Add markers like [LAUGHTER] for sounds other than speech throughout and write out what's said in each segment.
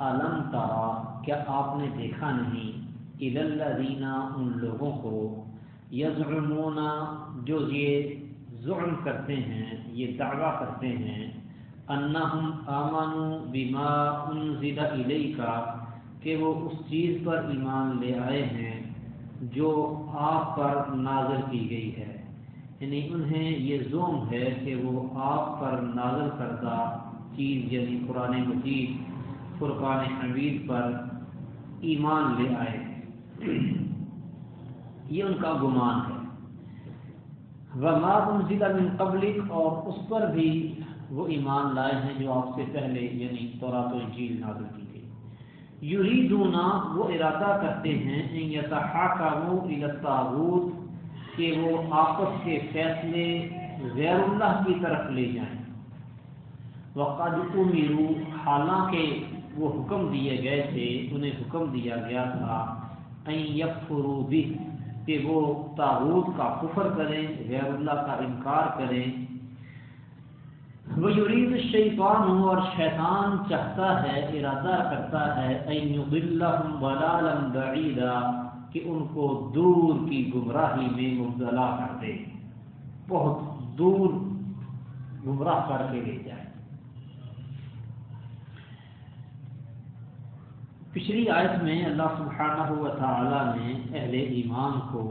علم ترا کیا آپ نے دیکھا نہیں؟ الذین ان لوگوں کو یزعمون جو یہ ظلم کرتے ہیں، یہ دعویٰ کرتے ہیں، انہم آمنوا بما انزل الیکا کہ وہ اس چیز پر ایمان لے آئے ہیں جو آپ پر نازل کی گئی ہے۔ یعنی انہیں یہ ظلم ہے کہ وہ آپ پر نازل کردہ چیز یعنی قرآن مجید فرقان حمید پر ایمان لے آئے۔ یہ ان کا گمان ہے۔ وما انزل من قبلک اور اس پر بھی وہ ایمان لائے ہیں جو آپ سے پہلے یعنی تورات و انجیل نازل کی گئی یریدونا وہ ارادہ کرتے ہیں، ان یتحاکموا الی الطاغوت، کہ وہ آپس کے فیصلے غیر اللہ کی طرف لے جائیں۔ وقد امروا حالانکہ وہ حکم دیے گئے تھے، انہیں حکم دیا گیا تھا این کہ وہ تاغوت کا کفر کریں، غیر اللہ کا انکار کریں۔ وہ یرید الشیطان ہوں اور شیطان چاہتا ہے، ارادہ کرتا ہے بعیدا کہ ان کو دور کی گمراہی میں مبتلا کر دے۔ بہت دور گمراہ کر کے لے جائے۔ پچھلی آیت میں اللہ سبحانہ و تعالی نے اہل ایمان کو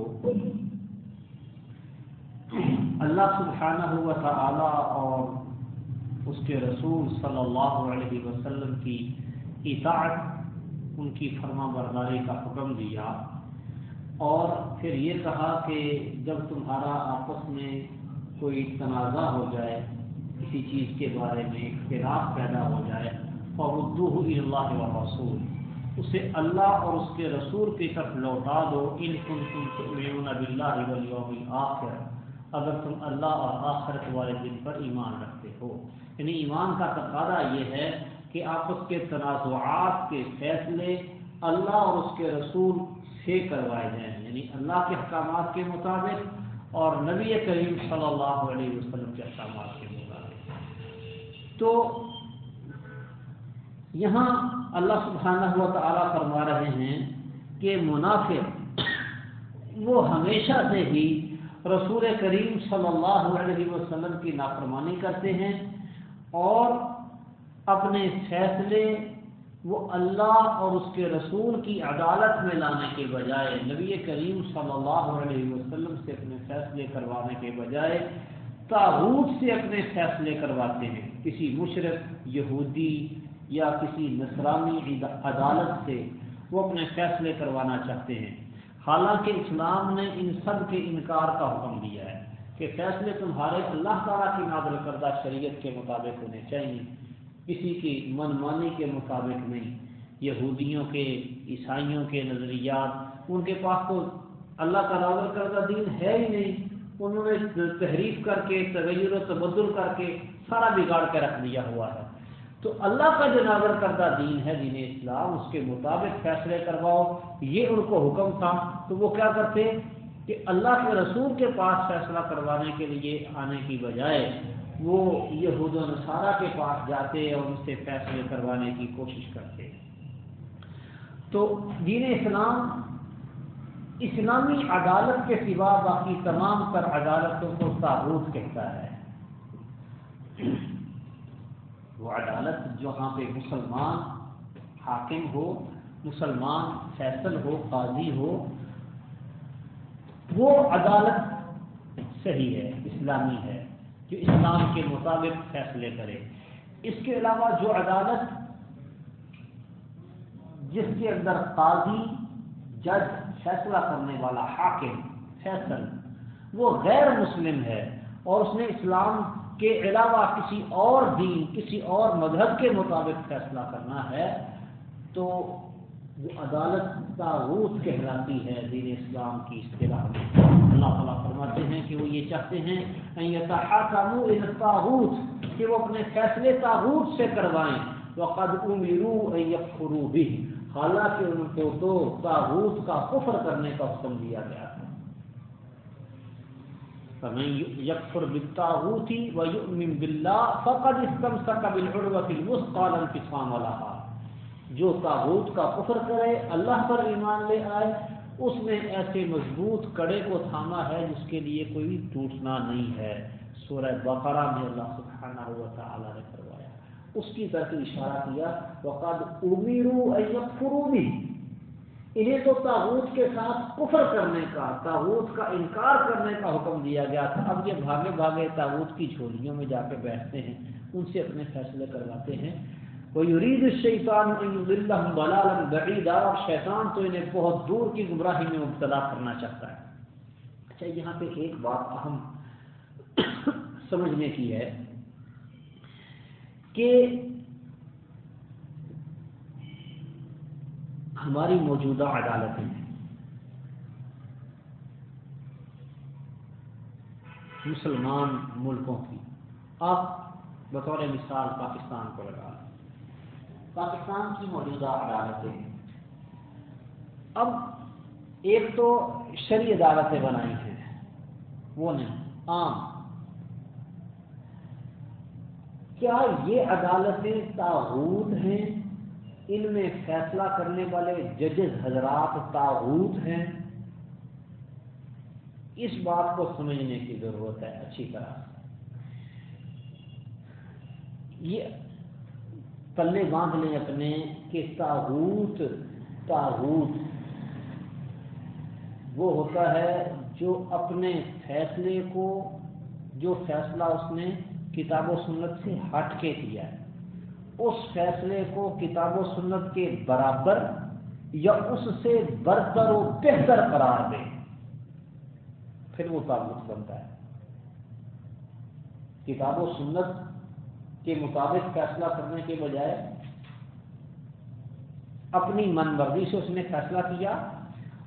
اللہ سبحانہ و تعالی اور اس کے رسول صلی اللہ علیہ وسلم کی اطاعت، ان کی فرما برداری کا حکم دیا اور پھر یہ کہا کہ جب تمہارا آپس میں کوئی تنازع ہو جائے، کسی چیز کے بارے میں اختلاف پیدا ہو جائے اور اردو اللہ و رسول اسے اللہ اور اس کے رسول کی طرف لوٹا دو۔ ان کن تم تؤمنون باللہ والیوم الاخر۔ اگر تم اللہ اور آخرت والے دن پر ایمان رکھتے ہو۔ یعنی ایمان کا تقاضا یہ ہے کہ آپس کے تنازعات کے فیصلے اللہ اور اس کے رسول سے کروائے جائیں۔ یعنی اللہ کے احکامات کے مطابق اور نبی کریم صلی اللہ علیہ وسلم کے احکامات کے مطابق۔ تو یہاں اللہ سبحانہ و تعالیٰ فرما رہے ہیں کہ منافق وہ ہمیشہ سے ہی رسول کریم صلی اللہ علیہ وسلم کی نافرمانی کرتے ہیں اور اپنے فیصلے وہ اللہ اور اس کے رسول کی عدالت میں لانے کے بجائے نبی کریم صلی اللہ علیہ وسلم سے اپنے فیصلے کروانے کے بجائے تاحود سے اپنے فیصلے کرواتے ہیں۔ کسی مشرق، یہودی یا کسی نصرانی عدالت سے وہ اپنے فیصلے کروانا چاہتے ہیں۔ حالانکہ اسلام نے ان سب کے انکار کا حکم دیا ہے کہ فیصلے تمہارے اللہ تعالیٰ کی نازل کردہ شریعت کے مطابق ہونے چاہیے۔ کسی کی من مانی کے مطابق نہیں۔ یہودیوں کے، عیسائیوں کے نظریات، ان کے پاس تو اللہ کا نازل کردہ دین ہے ہی نہیں۔ انہوں نے تحریف کر کے، تغیر و تبدل کر کے سارا بگاڑ کے رکھ دیا ہوا ہے۔ تو اللہ کا جو نازل کردہ دین ہے، دین اسلام، اس کے مطابق فیصلے کرواؤ، یہ ان کو حکم تھا۔ تو وہ کیا کرتے؟ کہ اللہ کے رسول کے پاس فیصلہ کروانے کے لیے آنے کی بجائے وہ یہود و نصارہ کے پاس جاتے اور ان سے فیصلے کروانے کی کوشش کرتے۔ تو دین اسلام اسلامی عدالت کے سوا باقی تمام تر عدالتوں کو تعبت کہتا ہے۔ وہ عدالت جہاں پہ مسلمان حاکم ہو، مسلمان فیصل ہو، قاضی ہو، وہ عدالت صحیح ہے، اسلامی ہے، جو اسلام کے مطابق فیصلے کرے۔ اس کے علاوہ جو عدالت جس کے اندر قاضی، جج، فیصلہ کرنے والا، حاکم، فیصل، وہ غیر مسلم ہے اور اس نے اسلام کے علاوہ کسی اور دین، کسی اور مذہب کے مطابق فیصلہ کرنا ہے، تو وہ عدالت تاغوت کہلاتی ہے دین اسلام کی اصطلاح میں۔ اللہ تعالیٰ فرماتے ہیں کہ وہ یہ چاہتے ہیں تاغوت کہ وہ اپنے فیصلے تاغوت سے کروائیں۔ وقد امروا ان يكفروا به حالانکہ ان کو تو تاغوت کا کفر کرنے کا حکم دیا گیا تھا۔ فمن يكفر بالطاغوت ويؤمن بالله فقد استمسك بالعروة الوثقى لا انفصام لها۔ جو تاغوت کا کفر کرے، اللہ پر ایمان لے آئے، اس نے ایسے مضبوط کڑے کو تھاما ہے جس کے لیے کوئی ٹوٹنا نہیں ہے۔ سورہ بقرہ میں اللہ سبحانہ و تعالی نے فرمایا۔ اس کی طرف اشارہ کیا، وقد امیرو ایکفرو بھی انہیں تو تاغوت کے ساتھ کفر کرنے کا، تاغوت کا انکار کرنے کا حکم دیا گیا تھا۔ اب یہ بھاگے بھاگے تاغوت کی جھولیوں میں جا کے بیٹھتے ہیں، ان سے اپنے فیصلے کرواتے ہیں۔ ويريد الشيطان ان يضلهم ضلالا اور شیطان تو انہیں بہت دور کی گمراہی میں مبتلا کرنا چاہتا ہے۔ اچھا یہاں پہ ایک بات اہم [COUGHS] سمجھنے کی ہے کہ ہماری موجودہ عدالتیں مسلمان ملکوں کی۔ آپ بطور مثال پاکستان کو لگا پاکستان کی موجودہ عدالتیں۔ اب ایک تو شری عدالتیں بنائی ہیں۔ وہ نہیں، عام۔ کیا یہ عدالتیں تاغوت ہیں؟ ان میں فیصلہ کرنے والے ججز حضرات تاغوت ہیں۔ اس بات کو سمجھنے کی ضرورت ہے، اچھی طرح۔ یہ پلے باندھ لیں اپنے کہ تاغوت تاغوت وہ ہوتا ہے جو اپنے فیصلے کو، جو فیصلہ اس نے کتاب و سنت سے ہٹ کے کیا ہے۔ اس فیصلے کو کتاب و سنت کے برابر یا اس سے برتر و بہتر قرار دے۔ پھر وہ تابوت بنتا ہے۔ کتاب و سنت کے مطابق فیصلہ کرنے کے بجائے اپنی من مرضی سے اس نے فیصلہ کیا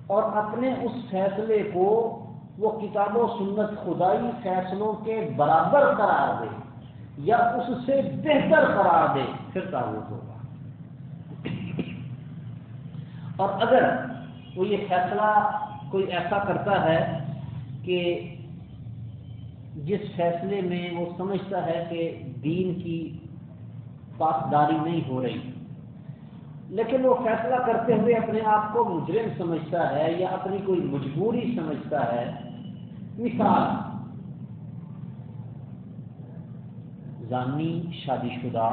اور اپنے اس فیصلے کو وہ کتاب و سنت خدائی فیصلوں کے برابر قرار دے۔ یا اس سے بہتر قرار دے، پھر تعبت ہوگا۔ اور اگر وہ یہ فیصلہ کوئی ایسا کرتا ہے کہ جس فیصلے میں وہ سمجھتا ہے کہ دین کی پاسداری نہیں ہو رہی، لیکن وہ فیصلہ کرتے ہوئے اپنے آپ کو مجرم سمجھتا ہے یا اپنی کوئی مجبوری سمجھتا ہے، مثال زانی شادی شدہ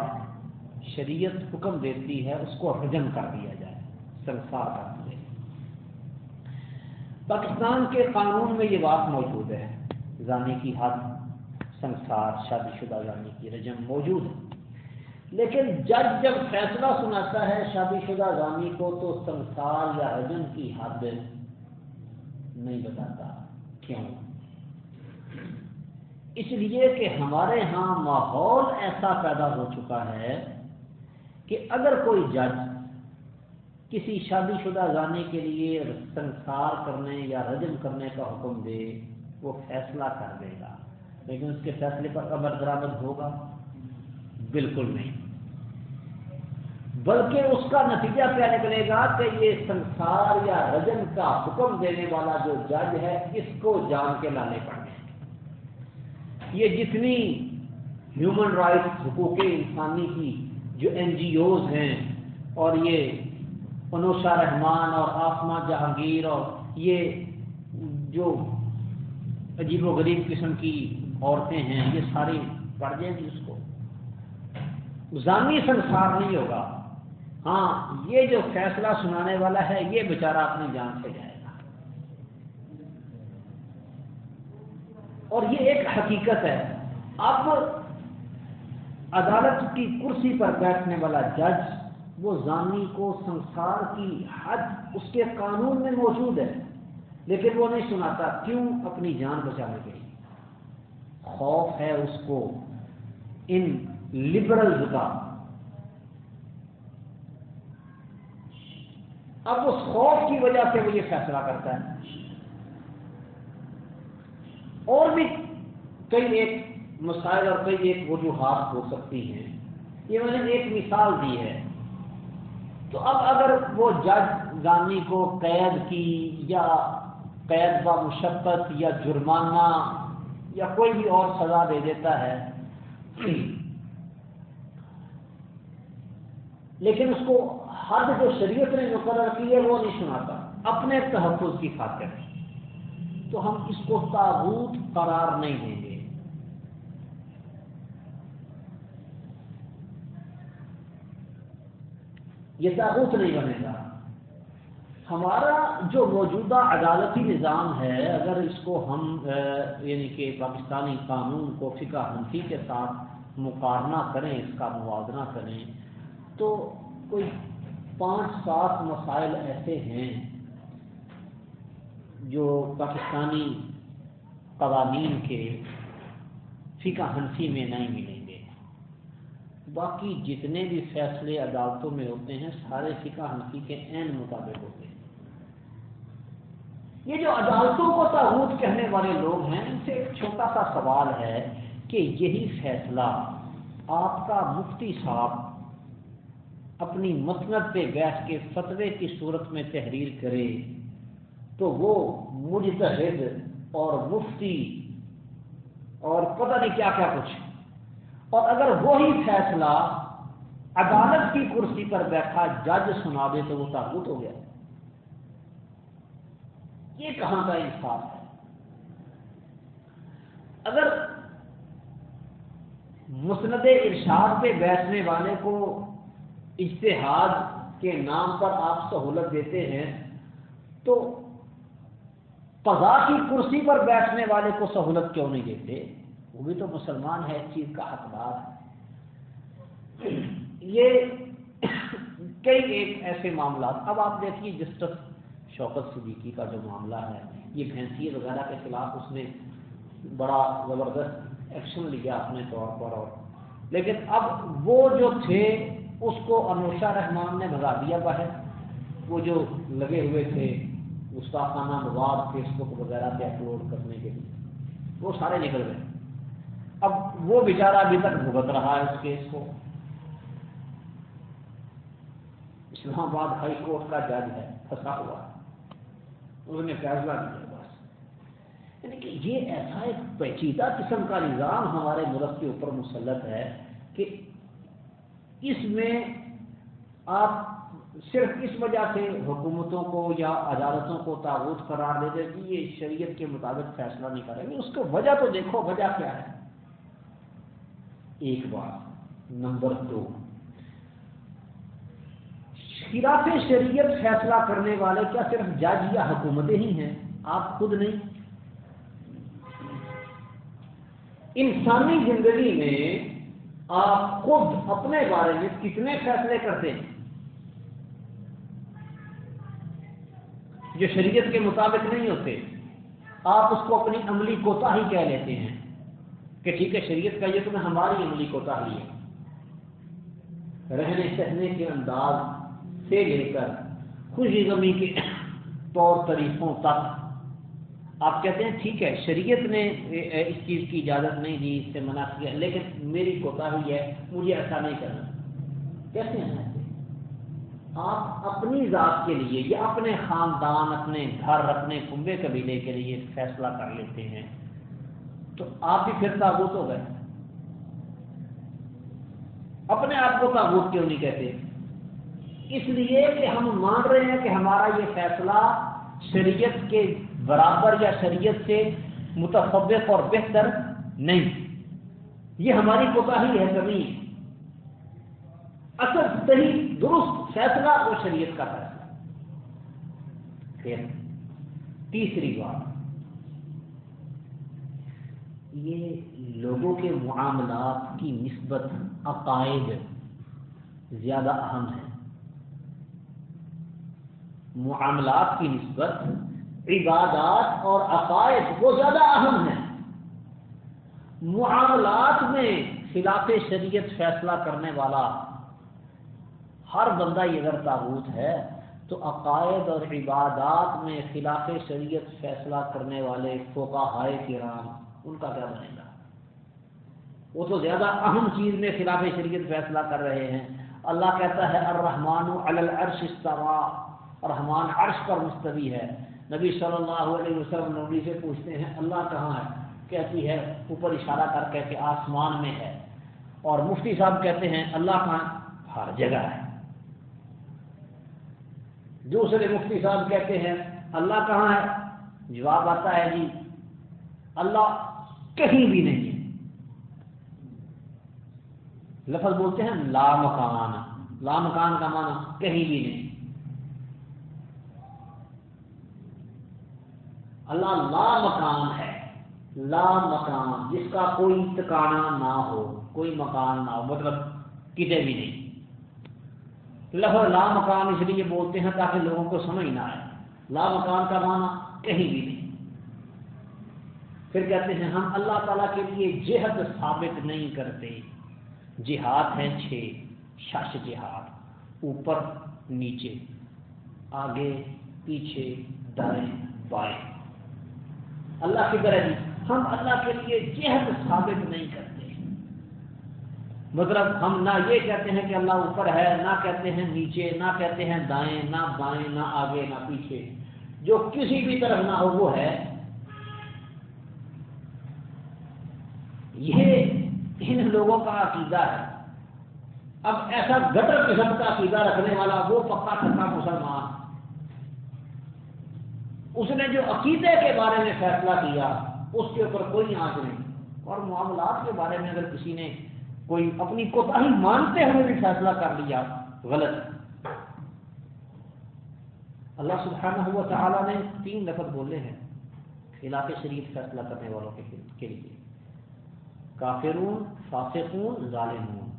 شریعت حکم دیتی ہے، اس کو حجم کر دیا جائے سنسار کر دیا پاکستان کے قانون میں یہ بات موجود ہے، زانی کی حد، سنسار شادی شدہ زانی کی رجم موجود ہے۔ لیکن جج جب فیصلہ سناتا ہے شادی شدہ زانی کو، تو سنسار یا رجم کی حد نہیں بتاتا۔ کیوں؟ اس لیے کہ ہمارے ہاں ماحول ایسا پیدا ہو چکا ہے کہ اگر کوئی جج کسی شادی شدہ زانی کے لیے سنسار کرنے یا رجم کرنے کا حکم دے، وہ فیصلہ کر دے گا۔ لیکن اس کے فیصلے پر قبر درامد ہوگا؟ بالکل نہیں۔ بلکہ اس کا نتیجہ کیا نکلے گا کہ یہ سنسار یا رجن کا حکم دینے والا جو جج ہے، اس کو جان کے لانے پڑنے یہ جتنی ہیومن رائٹس حقوق انسانی کی جو این جی اوز ہیں اور یہ انوشا رحمان اور آسما جہانگیر اور یہ جو عجیب و غریب قسم کی عورتیں ہیں، یہ ساری پڑ جائیں گی اس کو۔ ذانی سنسار نہیں ہوگا۔ ہاں یہ جو فیصلہ سنانے والا ہے، یہ بیچارہ اپنی جان سے جائے گا اور یہ ایک حقیقت ہے اب عدالت کی کرسی پر بیٹھنے والا جج، وہ زانی کو سنسار کی حد اس کے قانون میں موجود ہے، لیکن وہ نہیں سناتا کیوں اپنی جان بچانے کے لیے۔ خوف ہے اس کو ان لبرل کا اب اس خوف کی وجہ سے وہ یہ فیصلہ کرتا ہے۔ اور بھی کئی ایک مسائل اور کئی ایک وجوہات ہو سکتی ہیں۔ یہ میں نے ایک مثال دی ہے۔ تو اب اگر وہ جج گانی کو قید کی یا قید با مشقت یا جرمانہ یا کوئی بھی اور سزا دے دیتا ہے، لیکن اس کو حد جو شریعت نے مقرر کی ہے وہ نہیں سناتا۔ اپنے تحفظ کی خاطر۔ تو ہم اس کو تابوت قرار نہیں دیں گے۔ یہ تابوت نہیں بنے گا۔ ہمارا جو موجودہ عدالتی نظام ہے، اگر اس کو ہم یعنی کہ پاکستانی قانون کو فقہ ہنسی کے ساتھ مقارنہ کریں، اس کا موازنہ کریں، تو کوئی پانچ سات مسائل ایسے ہیں جو پاکستانی قوانین کے فقہ ہنسی میں نہیں ملیں گے۔ باقی جتنے بھی فیصلے عدالتوں میں ہوتے ہیں، سارے فقہ ہنسی کے عین مطابق ہوتے ہیں۔ یہ جو عدالتوں کو تعبت کہنے والے لوگ ہیں، ان سے ایک چھوٹا سا سوال ہے کہ یہی فیصلہ آپ کا مفتی صاحب اپنی مسنت پہ بیٹھ کے فتوے کی صورت میں تحریر کرے تو وہ مجتہد اور مفتی اور پتہ نہیں کیا کیا کچھ۔ اور اگر وہی فیصلہ عدالت کی کرسی پر بیٹھا جج سنا دے تو وہ تعبت ہو گیا۔ یہ کہاں کا انصاف ہے؟ اگر مسند ارشاد پہ بیٹھنے والے کو اشتہاد کے نام پر آپ سہولت دیتے ہیں تو قضا کی کرسی پر بیٹھنے والے کو سہولت کیوں نہیں دیتے؟ وہ بھی تو مسلمان ہے، اس چیز کا حقدار ہے۔ یہ کئی ایک ایسے معاملات، اب آپ دیکھیے جسٹس شوکت صدیقی کا جو معاملہ ہے، یہ بھینسی وغیرہ کے خلاف اس نے بڑا زبردست ایکشن لیا اپنے طور پر اور۔ لیکن اب وہ جو تھے، اس کو انوشا رحمان نے بھگا دیا باہر۔ وہ جو لگے ہوئے تھے گستاخانہ مواد فیس بک وغیرہ پہ اپلوڈ کرنے کے لیے۔ وہ سارے نکل گئے۔ اب وہ بیچارہ ابھی تک بھگت رہا ہے اس کیس کو۔ اسلام آباد ہائی کورٹ کا جج ہے، پھنسا ہوا۔ ہے انہوں نے فیصلہ کیا بس۔ یعنی کہ یہ ایسا ایک پیچیدہ قسم کا نظام ہمارے ملک کے اوپر مسلط ہے کہ اس میں آپ صرف اس وجہ سے حکومتوں کو یا عدالتوں کو تعبت قرار دے دے کہ یہ شریعت کے مطابق فیصلہ نہیں کریں گے۔ اس کو وجہ تو دیکھو، وجہ کیا ہے؟ ایک بات، نمبر دو، خلاف شریعت فیصلہ کرنے والے کیا صرف جج یا حکومتیں ہی ہیں؟ آپ خود نہیں۔ انسانی زندگی میں آپ خود اپنے بارے میں کتنے فیصلے کرتے ہیں؟ جو شریعت کے مطابق نہیں ہوتے، آپ اس کو اپنی عملی کوتا ہی کہہ لیتے ہیں کہ ٹھیک ہے، شریعت کا یہ تمہیں ہماری عملی کوتا ہی ہے۔ رہنے سہنے کے انداز سے لے کر خوشی غمی کے طور طریقوں تک آپ کہتے ہیں، ٹھیک ہے، شریعت نے اس چیز کی اجازت نہیں دی، اس سے منع کیا لیکن میری کوتا ہی ہے، مجھے ایسا نہیں کرنا۔ کیسے ہیں؟ آپ اپنی ذات کے لیے یا اپنے خاندان، اپنے گھر، اپنے کنبے قبیلے کے لیے فیصلہ کر لیتے ہیں۔ تو آپ بھی پھر تابوت ہو گئے۔ اپنے آپ کو تابوت کیوں نہیں کہتے؟ اس لیے کہ ہم مان رہے ہیں کہ ہمارا یہ فیصلہ شریعت کے برابر یا شریعت سے متفق اور بہتر نہیں۔ یہ ہماری کوتاہی ہے کمی اصل صحیح درست فیصلہ وہ شریعت کا فیصلہ پھر تیسری بات۔ یہ لوگوں کے معاملات کی نسبت عقائد زیادہ اہم ہے معاملات کی نسبت عبادات اور عقائد وہ زیادہ اہم ہیں۔ معاملات میں خلاف شریعت فیصلہ کرنے والا ہر بندہ یہ اگر تعبت ہے تو عقائد اور عبادات میں خلاف شریعت فیصلہ کرنے والے فوقا ہائے کرام، ان کا کیا بنے گا؟ وہ تو زیادہ اہم چیز میں خلاف شریعت فیصلہ کر رہے ہیں۔ اللہ کہتا ہے، الرحمن العرش استوا رحمان عرش پر مستوی ہے۔ نبی صلی اللہ علیہ وسلم نبی سے پوچھتے ہیں، اللہ کہاں ہے؟ کہتی ہے، اوپر اشارہ کر کے کہ آسمان میں ہے۔ اور مفتی صاحب کہتے ہیں، اللہ کہاں ہر جگہ ہے۔ دوسرے مفتی صاحب کہتے ہیں، اللہ کہاں ہے؟ جواب آتا ہے جی اللہ کہیں بھی نہیں ہے۔ لفظ بولتے ہیں لا مکان لا مکان کا معنی کہیں بھی نہیں۔ اللہ لا مکان ہے، لا مکان، جس کا کوئی ٹکانا نہ ہو، کوئی مکان نہ ہو مطلب کتنے بھی نہیں۔ لفظ لا مکان اس لیے بولتے ہیں تاکہ لوگوں کو سمجھ نہ آئے۔ لا مکان کا معنی کہیں بھی نہیں۔ پھر کہتے ہیں، ہم اللہ تعالیٰ کے لیے جہد ثابت نہیں کرتے۔ جہاد ہیں چھ، شش جہاد۔ اوپر، نیچے۔ آگے، پیچھے، دائیں، بائیں۔ اللہ کی طرح ہم اللہ کے لیے جہد ثابت نہیں کرتے۔ مطلب ہم نہ یہ کہتے ہیں کہ اللہ اوپر ہے، نہ کہتے ہیں نیچے، نہ کہتے ہیں دائیں، نہ بائیں، نہ آگے، نہ پیچھے۔ جو کسی بھی طرف نہ ہو، وہ ہے۔ یہ ان لوگوں کا عقیدہ ہے۔ اب ایسا گٹر قسم کا عقیدہ رکھنے والا وہ پکا تھکا مسلمان۔ اس نے جو عقیدے کے بارے میں فیصلہ کیا، اس کے اوپر کوئی آنکھ نہیں۔ اور معاملات کے بارے میں اگر کسی نے کوئی اپنی کوتا مانتے ہوئے بھی فیصلہ کر لیا، غلط۔ اللہ سبحانہ ہوا تعالیٰ نے تین لفظ بولے ہیں خلاف شریف فیصلہ کرنے والوں کے لیے کافرون، فاسقون، ظالمون۔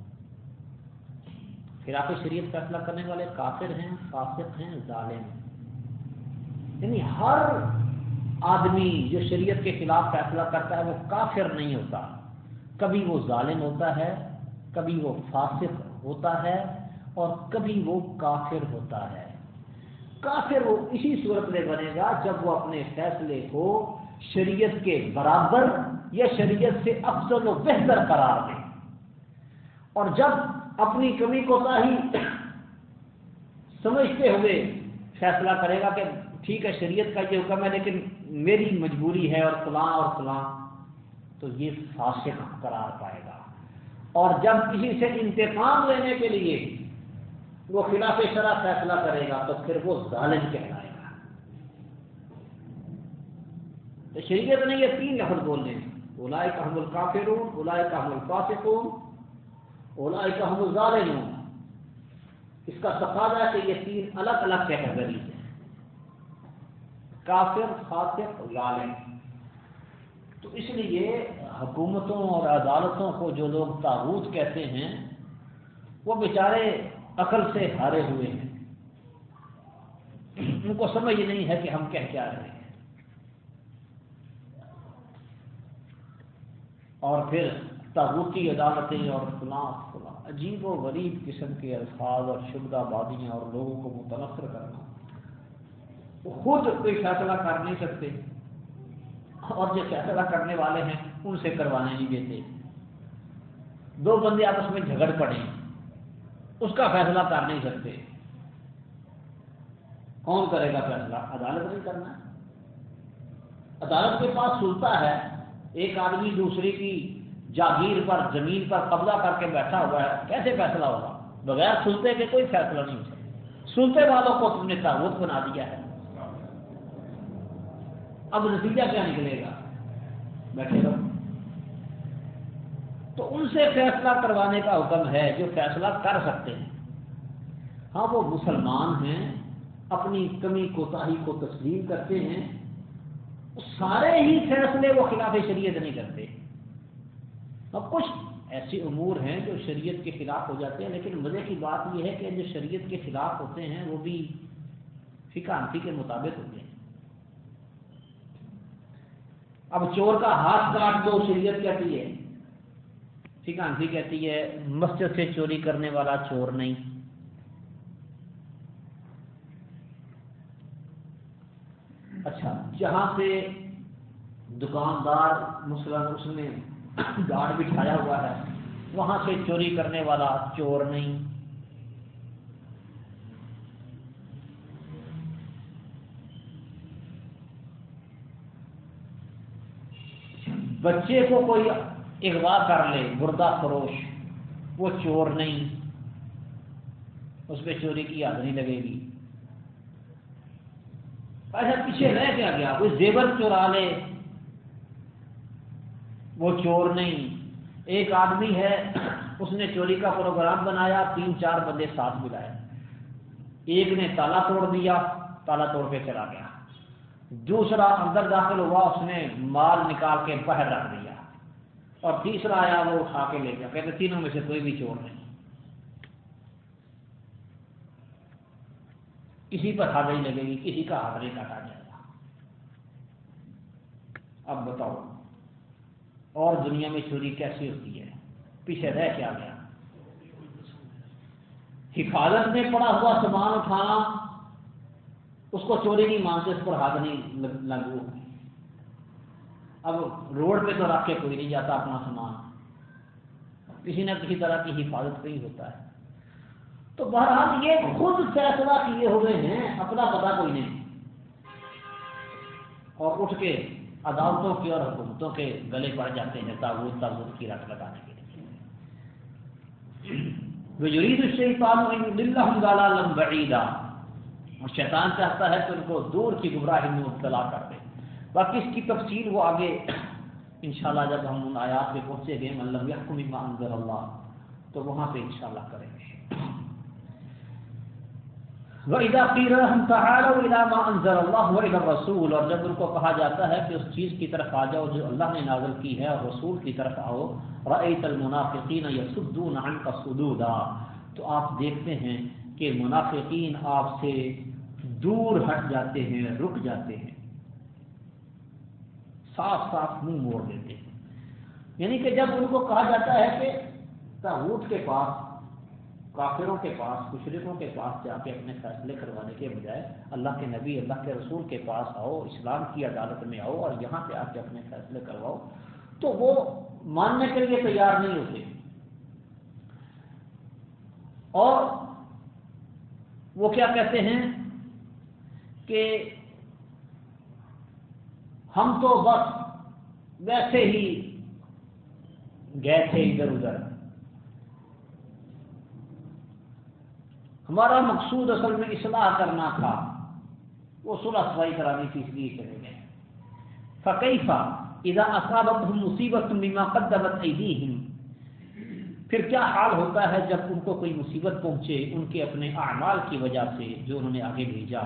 خلاف شریعت فیصلہ کرنے والے کافر ہیں، فاسق ہیں، ظالم۔ ہیں یعنی ہر آدمی جو شریعت کے خلاف فیصلہ کرتا ہے، وہ کافر نہیں ہوتا۔ کبھی وہ ظالم ہوتا ہے کبھی وہ فاسق ہوتا ہے اور کبھی وہ کافر ہوتا ہے۔ کافر وہ اسی صورت میں بنے گا جب وہ اپنے فیصلے کو شریعت کے برابر یا شریعت سے افضل و بہتر قرار دے۔ اور جب اپنی کمی کو ہی سمجھتے ہوئے فیصلہ کرے گا کہ ٹھیک ہے، شریعت کا یہ حکم ہے، لیکن میری مجبوری ہے اور فلاں اور فلاں، تو یہ فاسق قرار پائے گا۔ اور جب کسی سے انتقام لینے کے لیے وہ خلاف شرح فیصلہ کرے گا تو پھر وہ ظالم کہلائے گا۔ تو شریعت نے یہ تین لفظ بولنے اولا کام القافرون اولا کام الفاسقون اولا کام الظالمون۔ اس کا تقاضا ہے کہ یہ تین الگ الگ کیٹیگریز ہیں۔ کافر، فاسق، ظالم۔ تو اس لیے حکومتوں اور عدالتوں کو جو لوگ تابوت کہتے ہیں، وہ بیچارے عقل سے ہارے ہوئے ہیں۔ ان کو سمجھ نہیں ہے کہ ہم کہہ کیا رہے ہیں۔ اور پھر تابوتی عدالتیں اور فلاں فلاں عجیب و غریب قسم کے الفاظ اور شبدہ بادیاں اور لوگوں کو متنفر کرنا۔ خود کوئی فیصلہ کر نہیں سکتے۔ اور جو فیصلہ کرنے والے ہیں، ان سے کروانے نہیں دیتے۔ دو بندے آپس میں جھگڑ پڑے۔ اس کا فیصلہ کر نہیں سکتے۔ کون کرے گا فیصلہ؟ عدالت نہیں کرنا۔ عدالت کے پاس سلطا ہے، ایک آدمی دوسری کی جاگیر پر، زمین پر قبضہ کر کے بیٹھا ہوا ہے۔ کیسے فیصلہ ہوگا؟ بغیر سلطے کے کوئی فیصلہ نہیں ہو سکتا سلطے والوں کو تم نے تعبت بنا دیا ہے۔ اب نتیجہ کیا نکلے گا؟ بیٹھے رہو۔ تو ان سے فیصلہ کروانے کا حکم ہے جو فیصلہ کر سکتے ہیں۔ ہاں وہ مسلمان ہیں، اپنی کمی کوتاہی کو تسلیم کرتے ہیں۔ سارے ہی فیصلے وہ خلاف شریعت نہیں کرتے۔ اب کچھ ایسے امور ہیں جو شریعت کے خلاف ہو جاتے ہیں، لیکن مزے کی بات یہ ہے کہ جو شریعت کے خلاف ہوتے ہیں، وہ بھی فکا کے مطابق ہوتے ہیں۔ اب چور کا ہاتھ کاٹ دو، شریعت کہتی ہے۔ ٹھیکانسی کہتی ہے، مسجد سے چوری کرنے والا چور نہیں۔ اچھا جہاں سے دکاندار مثلاً اس نے گاڑ بٹھایا ہوا ہے، وہاں سے چوری کرنے والا چور نہیں۔ بچے کو کوئی اغوا کر لے گردہ فروش، وہ چور نہیں۔ اس پہ چوری کی یاد نہیں لگے گی۔ ایسا پیچھے رہ کیا؟ گیا کوئی زیور چورا لے۔ وہ چور نہیں۔ ایک آدمی ہے، اس نے چوری کا پروگرام بنایا، تین چار بندے ساتھ ملائے۔ ایک نے تالا توڑ دیا، تالا توڑ کے چلا گیا۔ دوسرا اندر داخل ہوا، اس نے مال نکال کے باہر رکھ دیا۔ اور تیسرا آیا، وہ اٹھا کے لے گیا۔ کہتے، تینوں میں سے کوئی بھی چور نہیں۔ کسی پر ہاتھ نہیں لگے گی، کسی کا ہاتھ نہیں کاٹا جائے گا۔ اب بتاؤ، اور دنیا میں چوری کیسی ہوتی ہے؟ پیچھے رہ کیا گیا؟ حفاظت میں پڑا ہوا سامان اٹھانا اس کو چوری نہیں مانتے اس پر ہاتھ نہیں لاگو اب روڈ پہ تو رکھ کے کوئی نہیں جاتا اپنا سامان۔ کسی نہ کسی طرح کی حفاظت پہ ہی ہوتا ہے۔ تو بہرحال یہ خود فیصلہ کیے ہوئے ہیں، اپنا پتا کوئی نہیں۔ اور اٹھ کے عدالتوں کے اور حکومتوں کے گلے پڑ جاتے ہیں تابوت تابوت کی رات لگانے کے لیے۔ بعیدا اور شیطان چاہتا ہے کہ ان کو دور کی گمراہی میں مبتلا کر دے۔ باقی اس کی تفصیل وہ آگے انشاءاللہ جب ہم ان آیات پہ پہنچے گے مطلب یحکم ما انزل اللہ، تو وہاں پہ انشاءاللہ کریں گے۔ وَإِذَا قِيلَ لَهُمْ تَعَالَوْا إِلَى مَا أَنزَلَ اللَّهُ وَإِلَى الرَّسُولِ، اور جب ان کو کہا جاتا ہے کہ اس چیز کی طرف آ جاؤ جو اللہ نے نازل کی ہے اور رسول کی طرف آؤ، رَأَيْتَ الْمُنَافِقِينَ يَصُدُّونَ عَنْكَ صُدُودًا، تو آپ دیکھتے ہیں کہ منافقین آپ سے دور ہٹ جاتے ہیں، رک جاتے ہیں۔ صاف صاف منہ موڑ دیتے ہیں۔ یعنی کہ جب ان کو کہا جاتا ہے کہ تاغوت کے پاس، کافروں کے پاس مشرقوں کے پاس جا کے اپنے فیصلے کروانے کے بجائے اللہ کے نبی، اللہ کے رسول کے پاس آؤ، اسلام کی عدالت میں آؤ اور یہاں پہ آ کے اپنے فیصلے کرواؤ، تو وہ ماننے کے لیے تیار نہیں ہوتے۔ اور وہ کیا کہتے ہیں؟ کہ ہم تو بس ویسے ہی گئے تھے ادھر ادھر۔ ہمارا مقصود اصل میں اصلاح کرنا تھا۔ وہ صلح صفائی کرانی تھی اس لیے چلے گئے۔ فقیفہ اذا اصابت مصیبت بما قدمت ایدیہم پھر کیا حال ہوتا ہے جب ان کو کوئی مصیبت پہنچے ان کے اپنے اعمال کی وجہ سے جو انہوں نے آگے بھیجا؟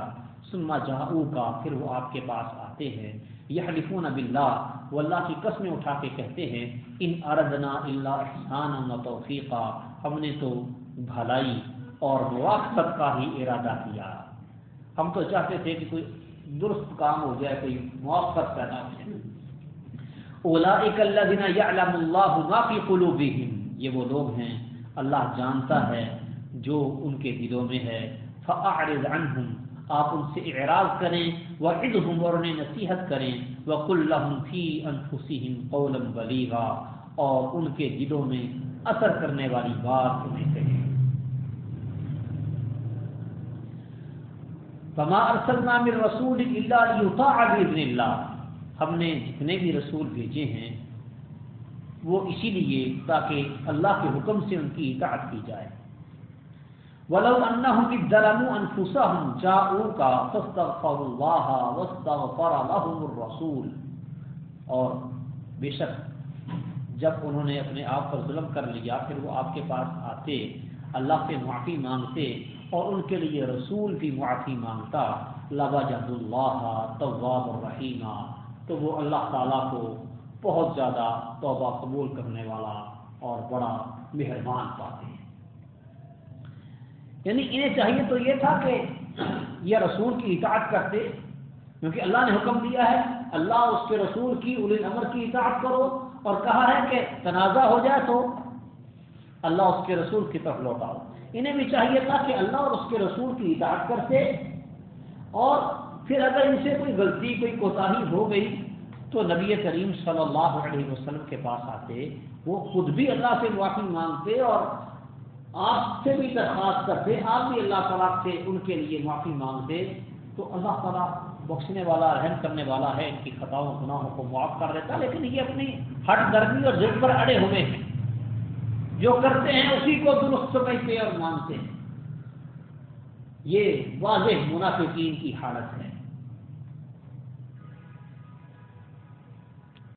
سما جاؤ کا پھر وہ آپ کے پاس آتے ہیں۔ یہ حلفون اب اللہ وہ اللہ کی قسمیں اٹھا کے کہتے ہیں، ان اردنا اللہ احسان و توفیقہ ہم نے تو بھلائی اور موافقت کا ہی ارادہ کیا۔ ہم تو چاہتے تھے کہ کوئی درست کام ہو جائے، کوئی موافقت پیدا ہو جائے۔ اولا الذین یعلم اللہ ما فی قلوبہم، یہ وہ لوگ ہیں، اللہ جانتا ہے جو ان کے دلوں میں ہے۔ فاعرض عنہم آپ ان سے اعراض کریں وعدہم اور انہیں نصیحت کریں وقل لهم فی انفسہم قولا بلیغا اور ان کے دلوں میں اثر کرنے والی بات انہیں کہیں۔ فما ارسلنا من رسول الا ليطاع باذن الله۔ ہم نے جتنے بھی رسول بھیجے ہیں، وہ اسی لیے تاکہ اللہ کے حکم سے ان کی اطاعت کی جائے۔ ولو انهم ظلموا انفسهم جاءوك فاستغفروا الله واستغفر لهم الرسول. اور بے شک، جب انہوں نے اپنے آپ پر ظلم کر لیا، پھر وہ آپ کے پاس آتے، اللہ سے معافی مانگتے اور ان کے لیے رسول بھی معافی مانگتا، لبا جد اللہ طواب الرحیمہ تو وہ اللہ تعالیٰ کو بہت زیادہ توبہ قبول کرنے والا اور بڑا مہربان پاتے ہیں۔ یعنی انہیں چاہیے تو یہ تھا کہ یہ رسول کی اطاعت کرتے، کیونکہ اللہ نے حکم دیا ہے، اللہ اس کے رسول کی اول کی اطاعت کرو اور کہا ہے کہ تنازع ہو جائے تو اللہ اس کے رسول کی طرف لوٹاؤ۔ انہیں بھی چاہیے تھا کہ اللہ اور اس کے رسول کی اطاعت کرتے اور پھر اگر ان سے کوئی غلطی، کوئی کوتاہی ہو گئی تو نبی کریم صلی اللہ علیہ وسلم کے پاس آتے، وہ خود بھی اللہ سے معافی مانگتے اور آپ سے بھی درخواست کرتے، آپ بھی اللہ تعالیٰ سے ان کے لیے معافی مانگتے، تو اللہ تعالیٰ بخشنے والا، رحم کرنے والا ہے، ان کی خطاؤں گناہوں کو معاف کر دیتا، لیکن یہ اپنی ہٹ گرمی اور ضد پر اڑے ہوئے ہیں۔ جو کرتے ہیں، اسی کو درست سمجھتے اور مانتے ہیں۔ یہ واضح منافقین کی حالت ہے۔